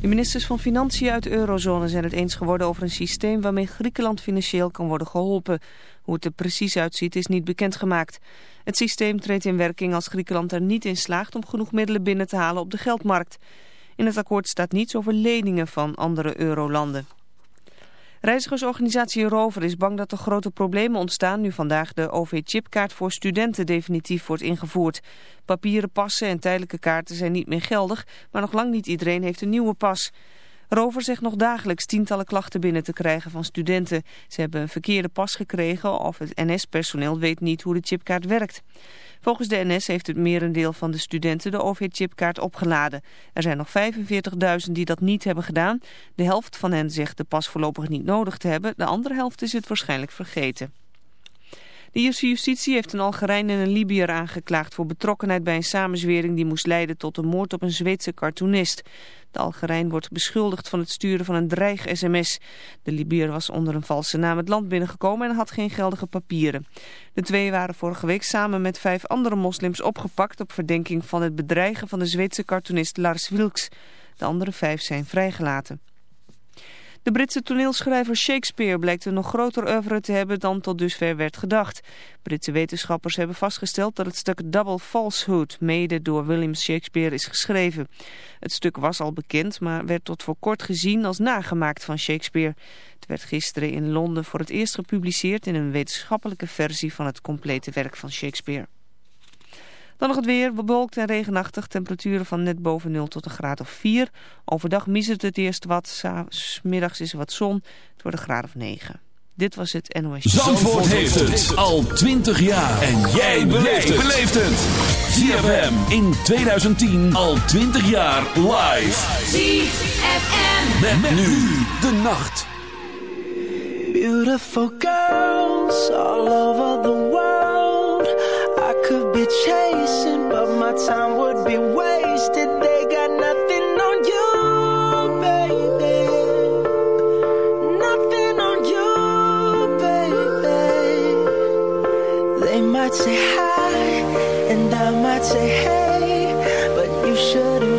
De ministers van Financiën uit de eurozone zijn het eens geworden over een systeem waarmee Griekenland financieel kan worden geholpen. Hoe het er precies uitziet is niet bekendgemaakt. Het systeem treedt in werking als Griekenland er niet in slaagt om genoeg middelen binnen te halen op de geldmarkt. In het akkoord staat niets over leningen van andere eurolanden. Reizigersorganisatie Rover is bang dat er grote problemen ontstaan nu vandaag de OV-chipkaart voor studenten definitief wordt ingevoerd. Papieren passen en tijdelijke kaarten zijn niet meer geldig, maar nog lang niet iedereen heeft een nieuwe pas. Rover zegt nog dagelijks tientallen klachten binnen te krijgen van studenten. Ze hebben een verkeerde pas gekregen of het NS-personeel weet niet hoe de chipkaart werkt. Volgens de NS heeft het merendeel van de studenten de OV-chipkaart opgeladen. Er zijn nog 45.000 die dat niet hebben gedaan. De helft van hen zegt de pas voorlopig niet nodig te hebben. De andere helft is het waarschijnlijk vergeten. De Ierse justitie heeft een Algerijn en een Libiër aangeklaagd voor betrokkenheid bij een samenzwering die moest leiden tot de moord op een Zweedse cartoonist. De Algerijn wordt beschuldigd van het sturen van een dreig-sms. De Libiër was onder een valse naam het land binnengekomen en had geen geldige papieren. De twee waren vorige week samen met vijf andere moslims opgepakt op verdenking van het bedreigen van de Zweedse cartoonist Lars Wilks. De andere vijf zijn vrijgelaten. De Britse toneelschrijver Shakespeare blijkt een nog groter oeuvre te hebben dan tot dusver werd gedacht. Britse wetenschappers hebben vastgesteld dat het stuk Double Falsehood mede door William Shakespeare is geschreven. Het stuk was al bekend, maar werd tot voor kort gezien als nagemaakt van Shakespeare. Het werd gisteren in Londen voor het eerst gepubliceerd in een wetenschappelijke versie van het complete werk van Shakespeare. Dan nog het weer, bewolkt en regenachtig. Temperaturen van net boven 0 tot een graad of 4. Overdag misert het eerst wat. S middags is er wat zon. Het wordt een graad of 9. Dit was het NOS. Zandvoort, heeft het al 20 jaar. En jij beleeft het. ZFM in 2010 al 20 jaar live. ZFM. Met, nu de nacht. Beautiful girls all over the world. Chasing, but my time would be wasted. They got nothing on you, baby. Nothing on you, baby. They might say hi, and I might say hey, but you shouldn't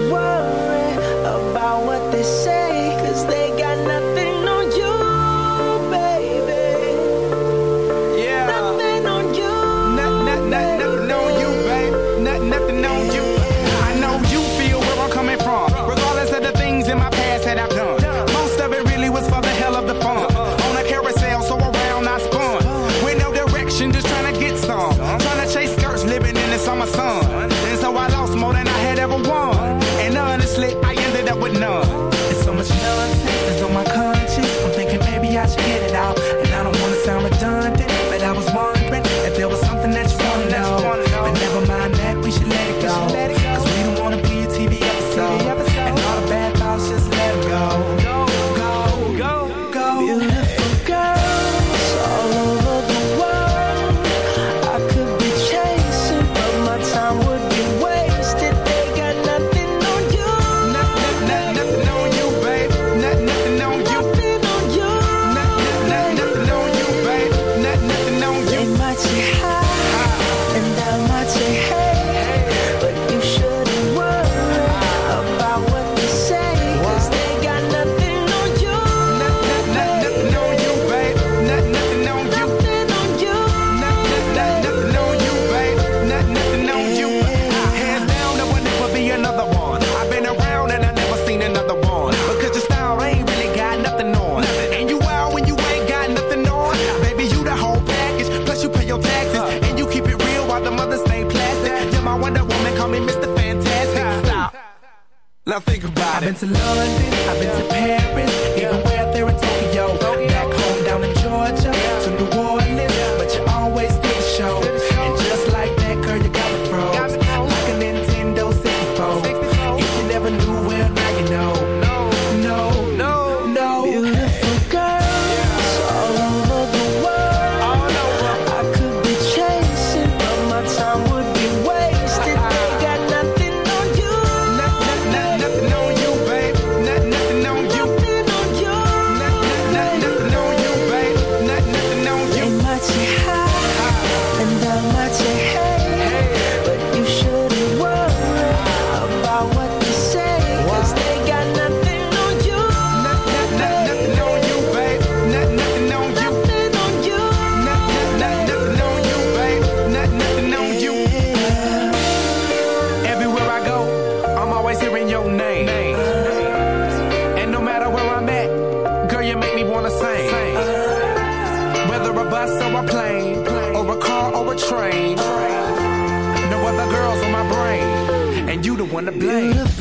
been to London, wanna blame.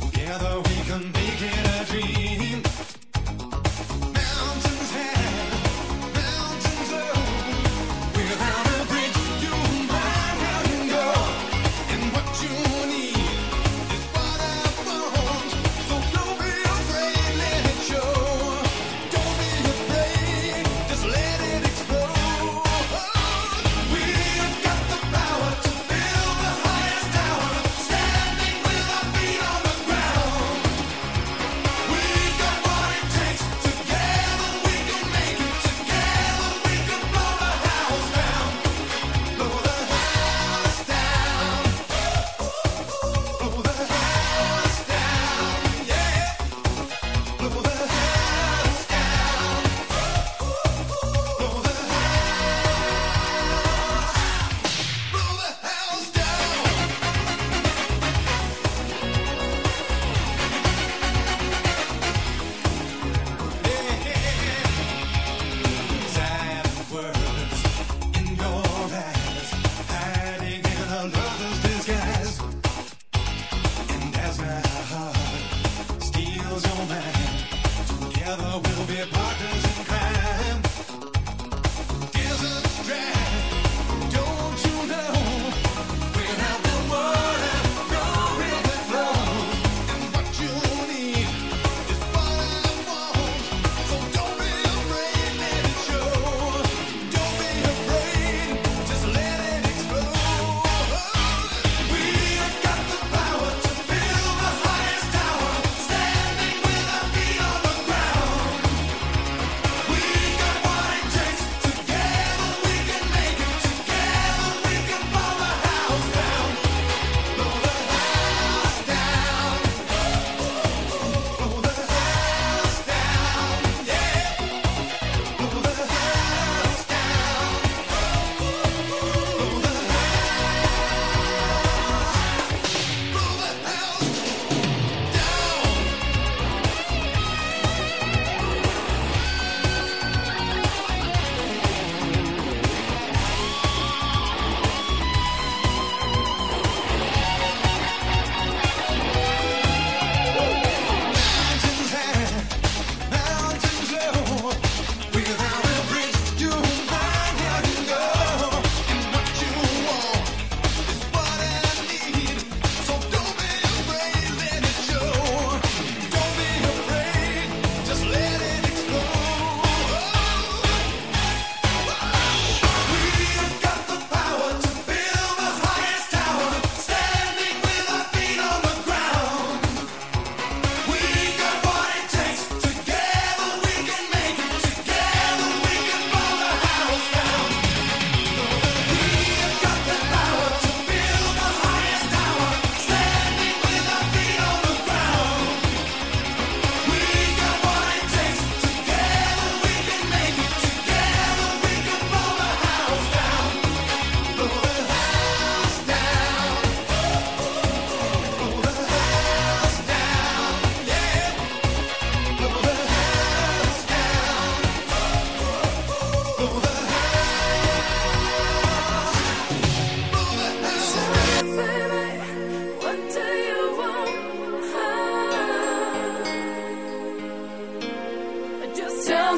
Together we can make it.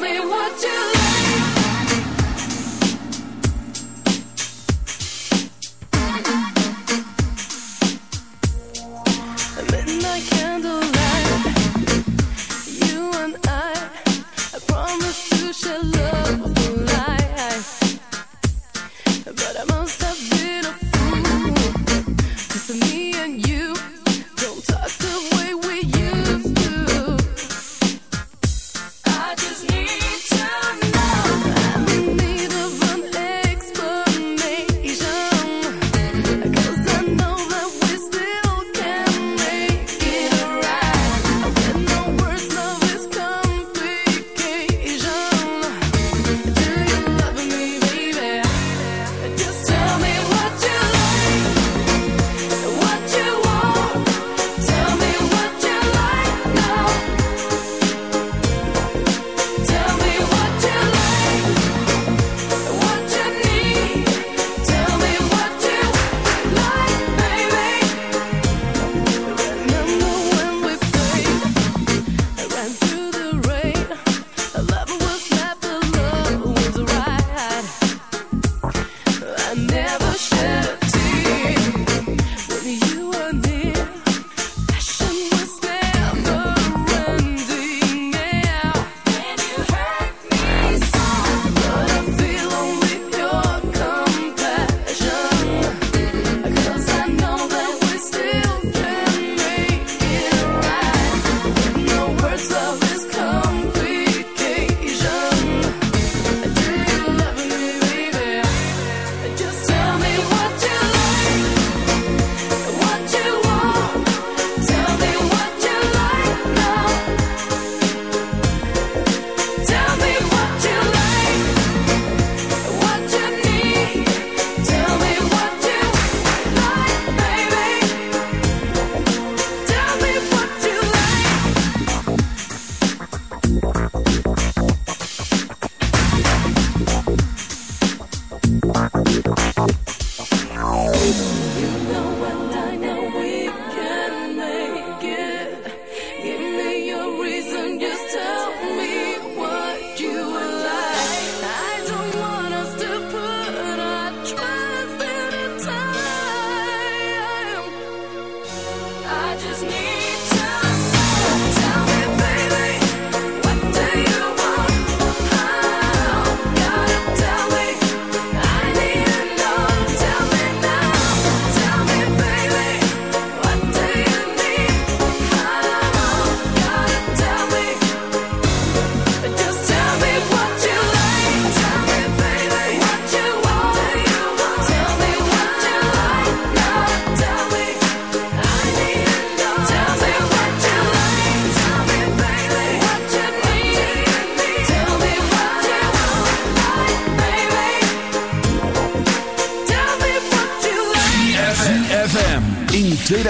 Me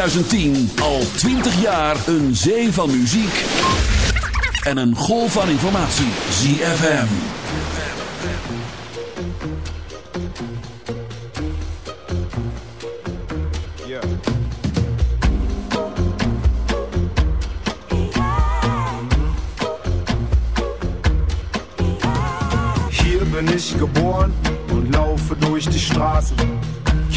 2010 al 20 jaar een zee van muziek en een golf van informatie. ZFM. Hier bin ich geboren und laufe durch die Straßen.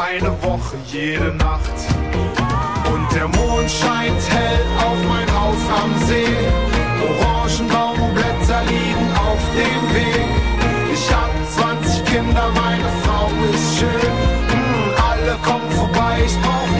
Eine Woche jede Nacht. Und der Mond scheint hell auf mein Haus am See. Orangenbaumblätter liegen auf dem Weg. Ich hab 20 Kinder, meine Frau ist schön. Hm, alle kommen vorbei, ich brauch